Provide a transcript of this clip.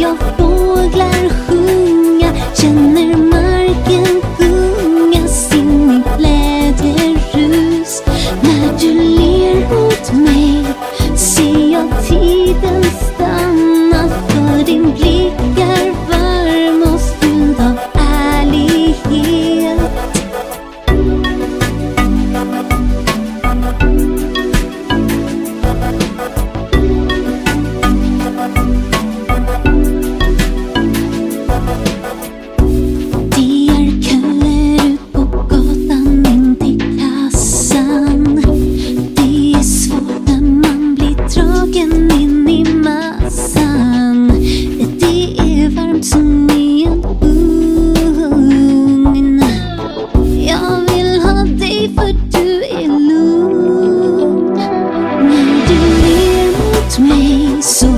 jag fåglar sjunga Känner me so